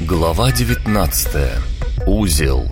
Глава 19. Узел.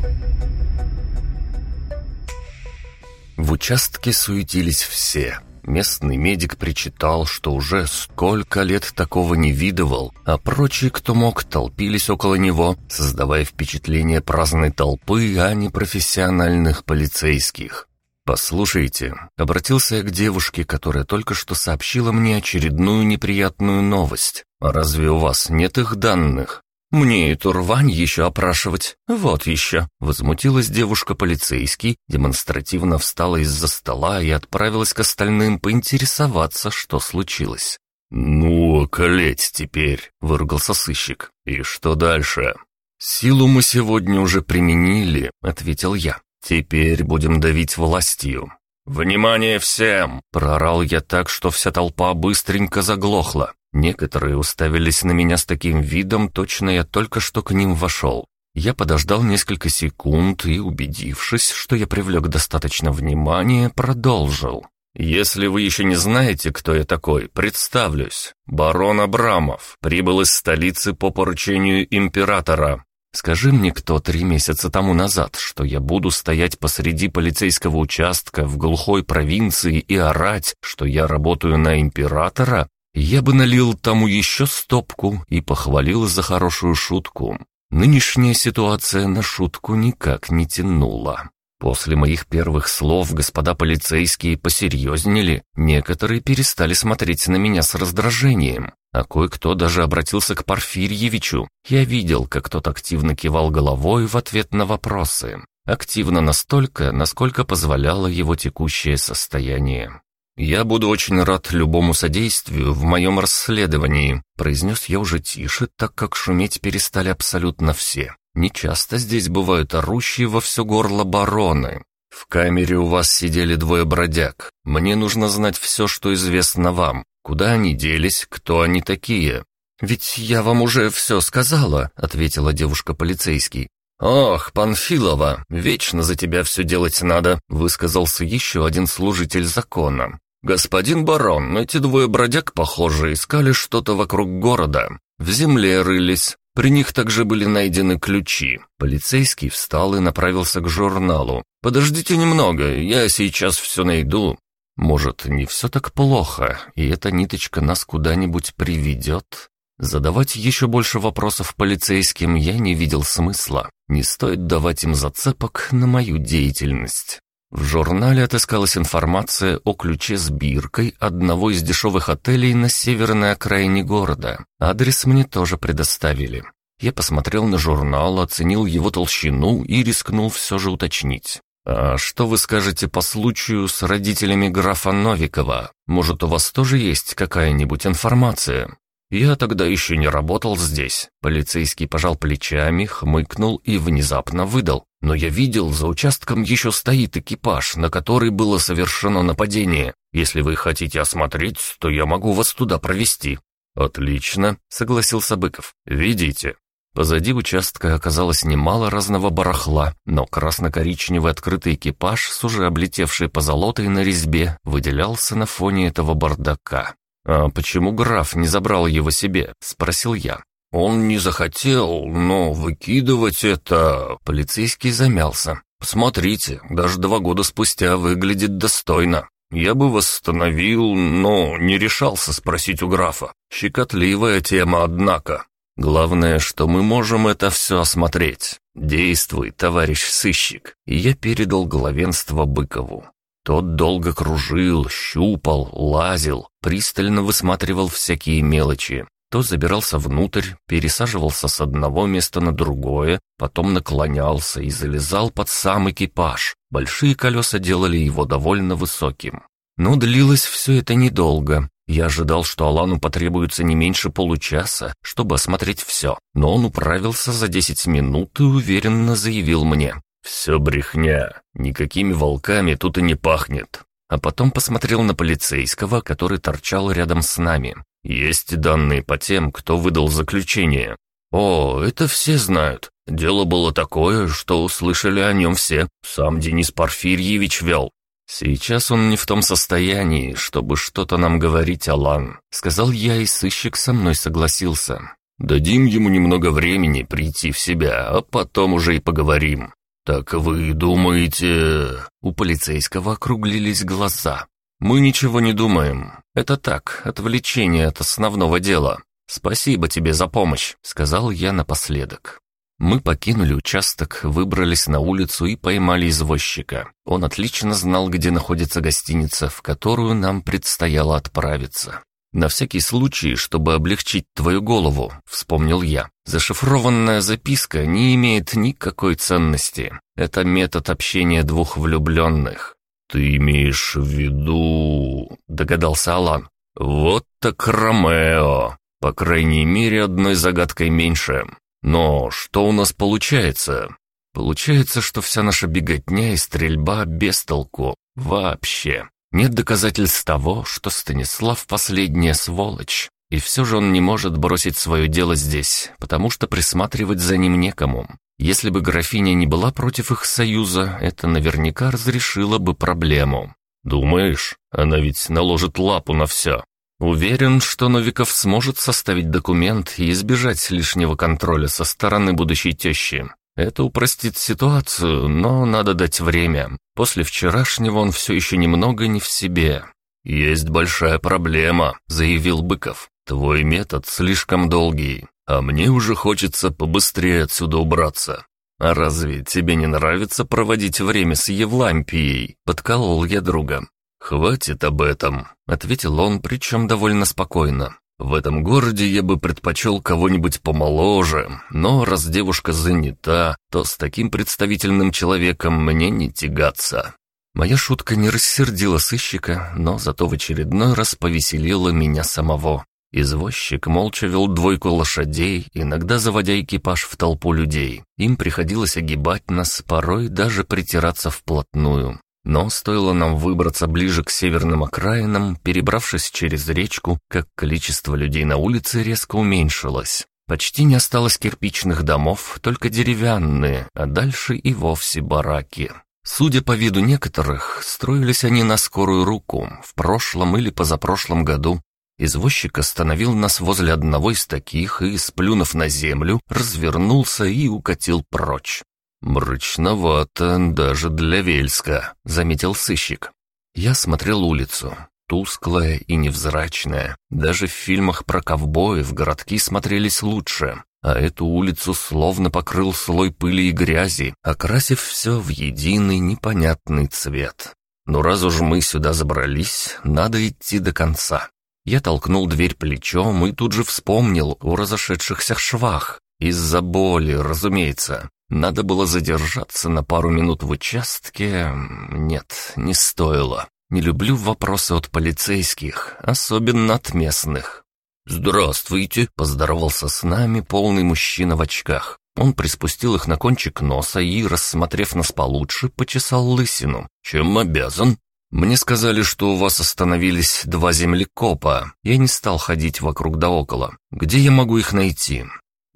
В участке суетились все. Местный медик причитал, что уже сколько лет такого не видывал, а прочие, кто мог, толпились около него, создавая впечатление праздной толпы, а не профессиональных полицейских. «Послушайте», — обратился я к девушке, которая только что сообщила мне очередную неприятную новость. «А разве у вас нет их данных?» «Мне эту рвань еще опрашивать. Вот еще». Возмутилась девушка-полицейский, демонстративно встала из-за стола и отправилась к остальным поинтересоваться, что случилось. «Ну, околеть теперь», — выругался сыщик. «И что дальше?» «Силу мы сегодня уже применили», — ответил я. «Теперь будем давить властью». «Внимание всем!» — проорал я так, что вся толпа быстренько заглохла. Некоторые уставились на меня с таким видом, точно я только что к ним вошел. Я подождал несколько секунд и, убедившись, что я привлек достаточно внимания, продолжил. «Если вы еще не знаете, кто я такой, представлюсь. Барон Абрамов прибыл из столицы по поручению императора. Скажи мне кто три месяца тому назад, что я буду стоять посреди полицейского участка в глухой провинции и орать, что я работаю на императора, я бы налил тому еще стопку и похвалил за хорошую шутку. Нынешняя ситуация на шутку никак не тянула. После моих первых слов господа полицейские посерьезнели, некоторые перестали смотреть на меня с раздражением, а кое-кто даже обратился к Порфирьевичу. Я видел, как тот активно кивал головой в ответ на вопросы. Активно настолько, насколько позволяло его текущее состояние. «Я буду очень рад любому содействию в моем расследовании», произнес я уже тише, так как шуметь перестали абсолютно все. Не часто здесь бывают орущие во все горло бароны. В камере у вас сидели двое бродяг. Мне нужно знать все, что известно вам. Куда они делись, кто они такие?» «Ведь я вам уже все сказала», — ответила девушка-полицейский. «Ох, Панфилова, вечно за тебя все делать надо», — высказался еще один служитель закона. «Господин барон, эти двое бродяг, похоже, искали что-то вокруг города. В земле рылись. При них также были найдены ключи. Полицейский встал и направился к журналу. «Подождите немного, я сейчас все найду». Может, не все так плохо, и эта ниточка нас куда-нибудь приведет? Задавать еще больше вопросов полицейским я не видел смысла. Не стоит давать им зацепок на мою деятельность. В журнале отыскалась информация о ключе с биркой одного из дешевых отелей на северной окраине города. Адрес мне тоже предоставили. Я посмотрел на журнал, оценил его толщину и рискнул все же уточнить. «А что вы скажете по случаю с родителями графа Новикова? Может, у вас тоже есть какая-нибудь информация?» «Я тогда еще не работал здесь». Полицейский пожал плечами, хмыкнул и внезапно выдал. «Но я видел, за участком еще стоит экипаж, на который было совершено нападение. Если вы хотите осмотреть, то я могу вас туда провести». «Отлично», — согласился Быков. «Видите». Позади участка оказалось немало разного барахла, но красно-коричневый открытый экипаж с уже облетевшей позолотой на резьбе выделялся на фоне этого бардака. «А почему граф не забрал его себе?» — спросил я. «Он не захотел, но выкидывать это...» Полицейский замялся. «Смотрите, даже два года спустя выглядит достойно. Я бы восстановил, но не решался спросить у графа. Щекотливая тема, однако. Главное, что мы можем это все осмотреть. Действуй, товарищ сыщик». И я передал главенство Быкову. Тот долго кружил, щупал, лазил, пристально высматривал всякие мелочи. То забирался внутрь, пересаживался с одного места на другое, потом наклонялся и залезал под сам экипаж. Большие колеса делали его довольно высоким. Но длилось все это недолго. Я ожидал, что Алану потребуется не меньше получаса, чтобы осмотреть все, но он управился за десять минут и уверенно заявил мне. «Все брехня. Никакими волками тут и не пахнет». А потом посмотрел на полицейского, который торчал рядом с нами. «Есть данные по тем, кто выдал заключение». «О, это все знают. Дело было такое, что услышали о нем все. Сам Денис Порфирьевич вел». «Сейчас он не в том состоянии, чтобы что-то нам говорить, Алан», — сказал я, и сыщик со мной согласился. «Дадим ему немного времени прийти в себя, а потом уже и поговорим». «Так вы думаете...» У полицейского округлились глаза. «Мы ничего не думаем. Это так, отвлечение от основного дела. Спасибо тебе за помощь», — сказал я напоследок. Мы покинули участок, выбрались на улицу и поймали извозчика. Он отлично знал, где находится гостиница, в которую нам предстояло отправиться. «На всякий случай, чтобы облегчить твою голову», — вспомнил я. «Зашифрованная записка не имеет никакой ценности. Это метод общения двух влюбленных». «Ты имеешь в виду...» — догадался Алан. «Вот так Ромео. По крайней мере, одной загадкой меньше. Но что у нас получается? Получается, что вся наша беготня и стрельба без толку. Вообще. Нет доказательств того, что Станислав последняя сволочь. И все же он не может бросить свое дело здесь, потому что присматривать за ним некому. Если бы графиня не была против их союза, это наверняка разрешило бы проблему. Думаешь, она ведь наложит лапу на все. Уверен, что Новиков сможет составить документ и избежать лишнего контроля со стороны будущей тещи. Это упростит ситуацию, но надо дать время. После вчерашнего он все еще немного не в себе. «Есть большая проблема», — заявил Быков. «Твой метод слишком долгий, а мне уже хочется побыстрее отсюда убраться. А разве тебе не нравится проводить время с Евлампией?» — подколол я друга. «Хватит об этом», — ответил он, причем довольно спокойно. «В этом городе я бы предпочел кого-нибудь помоложе, но раз девушка занята, то с таким представительным человеком мне не тягаться». Моя шутка не рассердила сыщика, но зато в очередной раз повеселила меня самого. Извозчик молча вел двойку лошадей, иногда заводя экипаж в толпу людей. Им приходилось огибать нас, порой даже притираться вплотную. Но стоило нам выбраться ближе к северным окраинам, перебравшись через речку, как количество людей на улице резко уменьшилось. Почти не осталось кирпичных домов, только деревянные, а дальше и вовсе бараки. Судя по виду некоторых, строились они на скорую руку, в прошлом или позапрошлом году. Извозчик остановил нас возле одного из таких и, сплюнув на землю, развернулся и укатил прочь. «Мрачновато даже для Вельска», — заметил сыщик. Я смотрел улицу. Тусклая и невзрачная. Даже в фильмах про ковбоев городки смотрелись лучше. А эту улицу словно покрыл слой пыли и грязи, окрасив все в единый непонятный цвет. Но раз уж мы сюда забрались, надо идти до конца. Я толкнул дверь плечом и тут же вспомнил о разошедшихся швах. Из-за боли, разумеется. Надо было задержаться на пару минут в участке. Нет, не стоило. Не люблю вопросы от полицейских, особенно от местных. «Здравствуйте!» — поздоровался с нами полный мужчина в очках. Он приспустил их на кончик носа и, рассмотрев нас получше, почесал лысину. «Чем обязан?» «Мне сказали, что у вас остановились два землекопа. Я не стал ходить вокруг да около. Где я могу их найти?»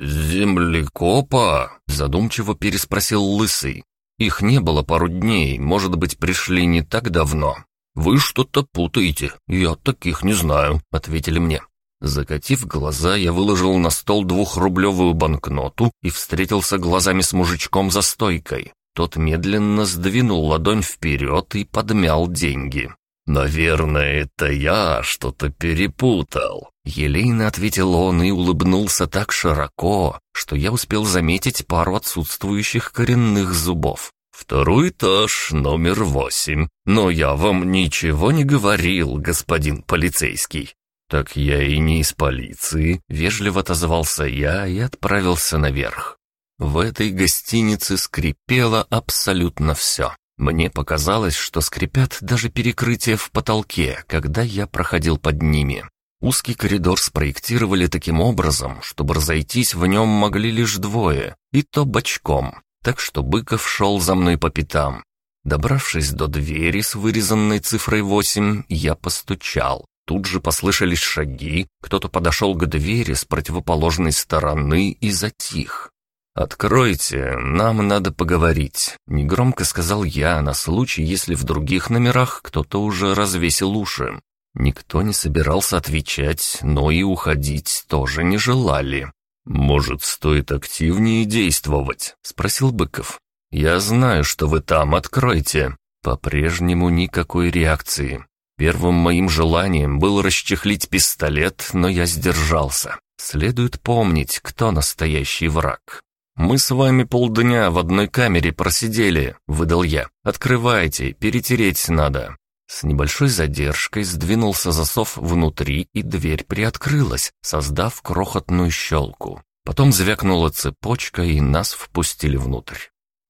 «Землекопа?» — задумчиво переспросил Лысый. «Их не было пару дней, может быть, пришли не так давно». «Вы что-то путаете, я таких не знаю», — ответили мне. Закатив глаза, я выложил на стол двухрублевую банкноту и встретился глазами с мужичком за стойкой. Тот медленно сдвинул ладонь вперед и подмял деньги. «Наверное, это я что-то перепутал», — елейно ответил он и улыбнулся так широко, что я успел заметить пару отсутствующих коренных зубов. «Второй этаж, номер восемь. Но я вам ничего не говорил, господин полицейский». «Так я и не из полиции», — вежливо отозвался я и отправился наверх. В этой гостинице скрипело абсолютно все. Мне показалось, что скрипят даже перекрытия в потолке, когда я проходил под ними. Узкий коридор спроектировали таким образом, чтобы разойтись в нем могли лишь двое, и то бочком, так что Быков шел за мной по пятам. Добравшись до двери с вырезанной цифрой 8, я постучал. Тут же послышались шаги, кто-то подошел к двери с противоположной стороны и затих. «Откройте, нам надо поговорить», — негромко сказал я на случай, если в других номерах кто-то уже развесил уши. Никто не собирался отвечать, но и уходить тоже не желали. «Может, стоит активнее действовать?» — спросил Быков. «Я знаю, что вы там, откройте». По-прежнему никакой реакции. Первым моим желанием было расчехлить пистолет, но я сдержался. Следует помнить, кто настоящий враг. «Мы с вами полдня в одной камере просидели», — выдал я. «Открывайте, перетереть надо». С небольшой задержкой сдвинулся засов внутри, и дверь приоткрылась, создав крохотную щелку. Потом звякнула цепочка, и нас впустили внутрь.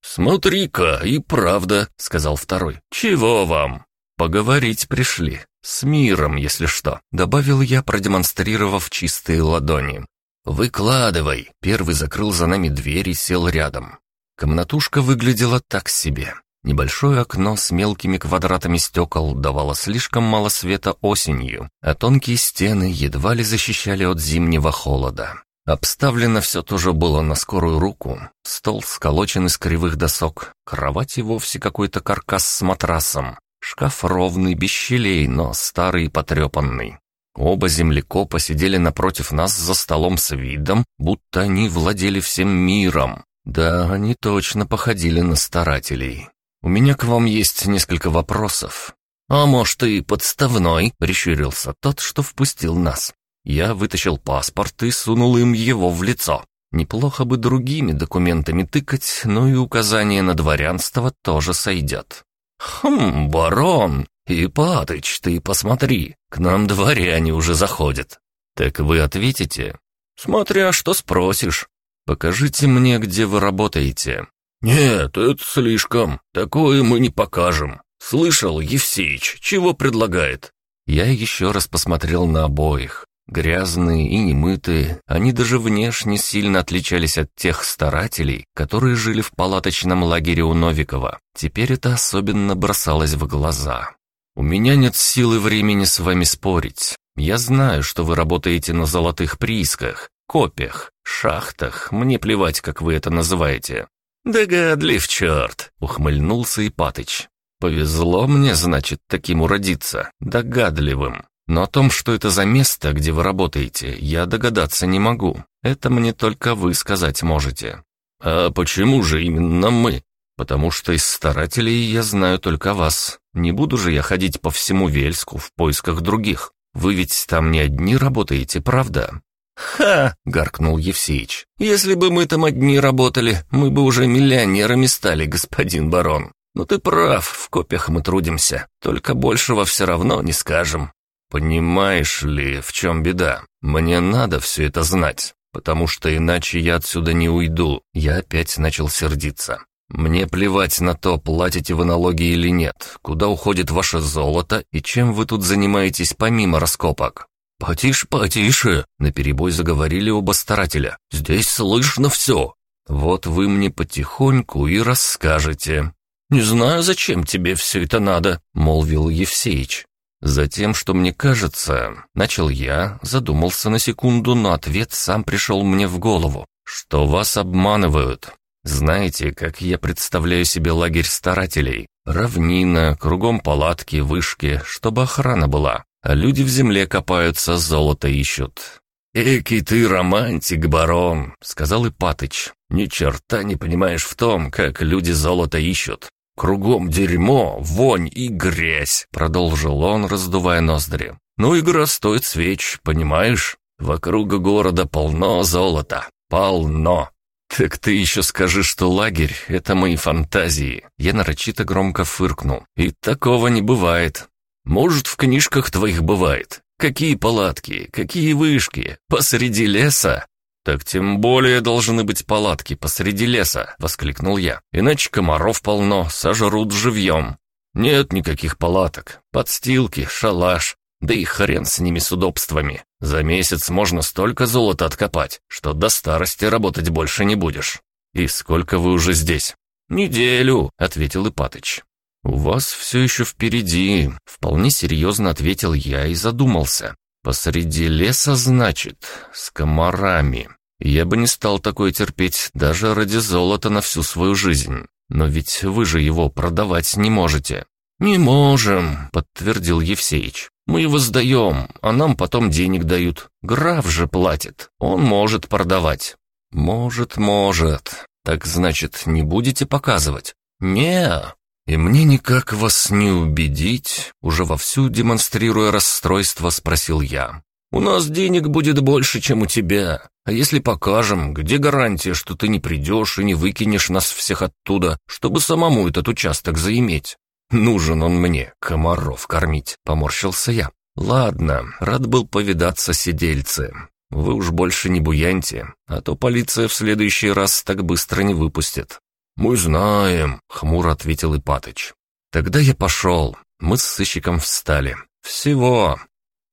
«Смотри-ка, и правда», — сказал второй. «Чего вам?» «Поговорить пришли. С миром, если что», — добавил я, продемонстрировав чистые ладони. «Выкладывай!» Первый закрыл за нами дверь и сел рядом. Комнатушка выглядела так себе. Небольшое окно с мелкими квадратами стекол давало слишком мало света осенью, а тонкие стены едва ли защищали от зимнего холода. Обставлено все тоже было на скорую руку. Стол сколочен из кривых досок, кровать и вовсе какой-то каркас с матрасом. Шкаф ровный, без щелей, но старый и потрепанный. Оба землекопа сидели напротив нас за столом с видом, будто они владели всем миром. Да, они точно походили на старателей. У меня к вам есть несколько вопросов. А может, и подставной, прищурился тот, что впустил нас. Я вытащил паспорт и сунул им его в лицо. Неплохо бы другими документами тыкать, но и указание на дворянство тоже сойдет. «Хм, барон, «Ипатыч, ты посмотри, к нам дворяне уже заходят». «Так вы ответите?» «Смотря что спросишь. Покажите мне, где вы работаете». «Нет, это слишком. Такое мы не покажем. Слышал, Евсеич, чего предлагает?» Я еще раз посмотрел на обоих. Грязные и немытые, они даже внешне сильно отличались от тех старателей, которые жили в палаточном лагере у Новикова. Теперь это особенно бросалось в глаза. «У меня нет силы времени с вами спорить. Я знаю, что вы работаете на золотых приисках, копиях, шахтах, мне плевать, как вы это называете». «Догадлив черт!» — ухмыльнулся Ипатыч. «Повезло мне, значит, таким уродиться, догадливым. Но о том, что это за место, где вы работаете, я догадаться не могу. Это мне только вы сказать можете». «А почему же именно мы?» «Потому что из старателей я знаю только вас. Не буду же я ходить по всему Вельску в поисках других. Вы ведь там не одни работаете, правда?» «Ха!» — гаркнул Евсеич. «Если бы мы там одни работали, мы бы уже миллионерами стали, господин барон. Но ты прав, в копиях мы трудимся, только большего все равно не скажем». «Понимаешь ли, в чем беда? Мне надо все это знать, потому что иначе я отсюда не уйду». Я опять начал сердиться. «Мне плевать на то, платите вы налоги или нет, куда уходит ваше золото и чем вы тут занимаетесь помимо раскопок». «Потише, потише!» — наперебой заговорили оба старателя. «Здесь слышно все. Вот вы мне потихоньку и расскажете». «Не знаю, зачем тебе все это надо», — молвил Евсеич. «Затем, что мне кажется...» — начал я, задумался на секунду, но ответ сам пришел мне в голову. «Что вас обманывают. Знаете, как я представляю себе лагерь старателей? Равнина, кругом палатки, вышки, чтобы охрана была. А люди в земле копаются, золото ищут. «Эки ты романтик, барон», — сказал Ипатыч. «Ни черта не понимаешь в том, как люди золото ищут. Кругом дерьмо, вонь и грязь», — продолжил он, раздувая ноздри. «Ну, игра стоит свеч, понимаешь? Вокруг города полно золота. Полно. «Так ты еще скажи, что лагерь — это мои фантазии!» Я нарочито громко фыркнул. «И такого не бывает. Может, в книжках твоих бывает. Какие палатки, какие вышки, посреди леса?» «Так тем более должны быть палатки посреди леса!» — воскликнул я. «Иначе комаров полно, сожрут живьем!» «Нет никаких палаток. Подстилки, шалаш. Да и хрен с ними с удобствами. За месяц можно столько золота откопать, что до старости работать больше не будешь. И сколько вы уже здесь? Неделю, ответил Ипатыч. У вас все еще впереди, вполне серьезно ответил я и задумался. Посреди леса, значит, с комарами. Я бы не стал такое терпеть даже ради золота на всю свою жизнь. Но ведь вы же его продавать не можете». «Не можем», — подтвердил Евсеич. «Мы его сдаем, а нам потом денег дают. Граф же платит, он может продавать». «Может, может. Так значит, не будете показывать?» «Не, «И мне никак вас не убедить», — уже вовсю демонстрируя расстройство, спросил я. «У нас денег будет больше, чем у тебя. А если покажем, где гарантия, что ты не придешь и не выкинешь нас всех оттуда, чтобы самому этот участок заиметь?» «Нужен он мне, комаров кормить», — поморщился я. «Ладно, рад был повидаться сидельцы. Вы уж больше не буяньте, а то полиция в следующий раз так быстро не выпустит. «Мы знаем», — хмуро ответил Ипатыч. «Тогда я пошел. Мы с сыщиком встали. Всего».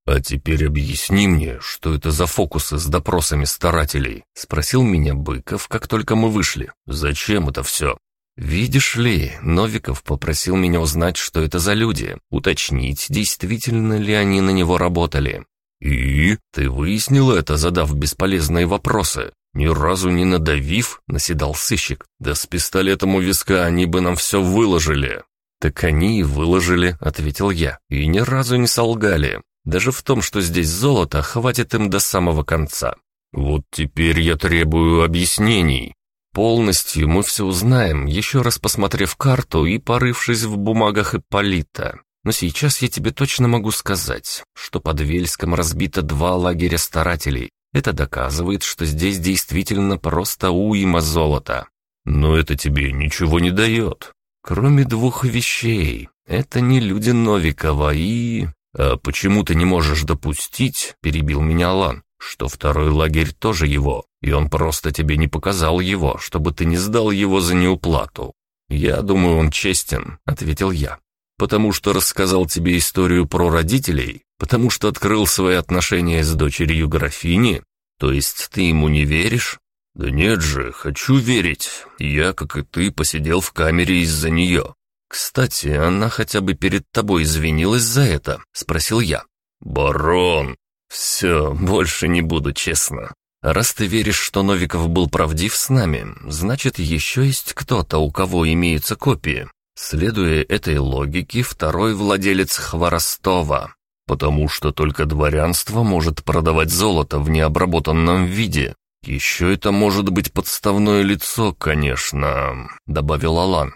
«А теперь объясни мне, что это за фокусы с допросами старателей?» — спросил меня Быков, как только мы вышли. «Зачем это все?» «Видишь ли, Новиков попросил меня узнать, что это за люди, уточнить, действительно ли они на него работали». «И? Ты выяснил это, задав бесполезные вопросы?» «Ни разу не надавив», — наседал сыщик. «Да с пистолетом у виска они бы нам все выложили». «Так они и выложили», — ответил я, — «и ни разу не солгали. Даже в том, что здесь золото, хватит им до самого конца». «Вот теперь я требую объяснений». «Полностью мы все узнаем, еще раз посмотрев карту и порывшись в бумагах Ипполита. Но сейчас я тебе точно могу сказать, что под Вельском разбито два лагеря старателей, это доказывает, что здесь действительно просто уйма золота. Но это тебе ничего не дает. Кроме двух вещей. Это не люди Новикова и... «А почему ты не можешь допустить, — перебил меня Алан, — что второй лагерь тоже его, и он просто тебе не показал его, чтобы ты не сдал его за неуплату?» «Я думаю, он честен», — ответил я. «Потому что рассказал тебе историю про родителей, Потому что открыл свои отношения с дочерью графини? То есть ты ему не веришь? Да нет же, хочу верить. Я, как и ты, посидел в камере из-за нее. Кстати, она хотя бы перед тобой извинилась за это? Спросил я. Барон! Все, больше не буду, честно. Раз ты веришь, что Новиков был правдив с нами, значит, еще есть кто-то, у кого имеются копии. Следуя этой логике, второй владелец Хворостова потому что только дворянство может продавать золото в необработанном виде. Еще это может быть подставное лицо, конечно», — добавил Алан.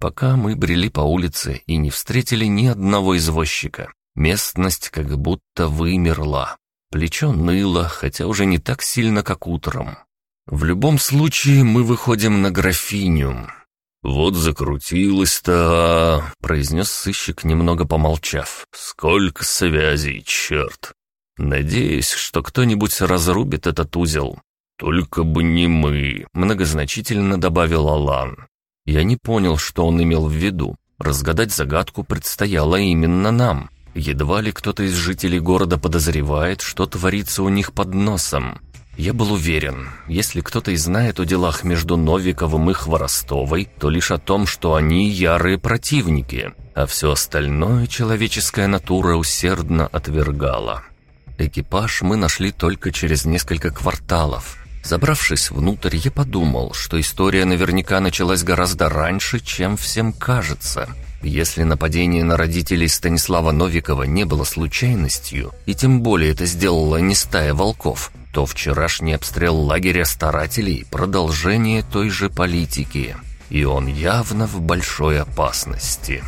Пока мы брели по улице и не встретили ни одного извозчика. Местность как будто вымерла. Плечо ныло, хотя уже не так сильно, как утром. В любом случае мы выходим на графиню. «Вот закрутилось-то, произнес сыщик, немного помолчав. «Сколько связей, черт! Надеюсь, что кто-нибудь разрубит этот узел. Только бы не мы», — многозначительно добавил Алан. Я не понял, что он имел в виду. Разгадать загадку предстояло именно нам. Едва ли кто-то из жителей города подозревает, что творится у них под носом. Я был уверен, если кто-то и знает о делах между Новиковым и Хворостовой, то лишь о том, что они ярые противники, а все остальное человеческая натура усердно отвергала. Экипаж мы нашли только через несколько кварталов. Забравшись внутрь, я подумал, что история наверняка началась гораздо раньше, чем всем кажется. Если нападение на родителей Станислава Новикова не было случайностью, и тем более это сделала не стая волков – то вчерашний обстрел лагеря старателей – продолжение той же политики, и он явно в большой опасности.